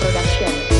Production.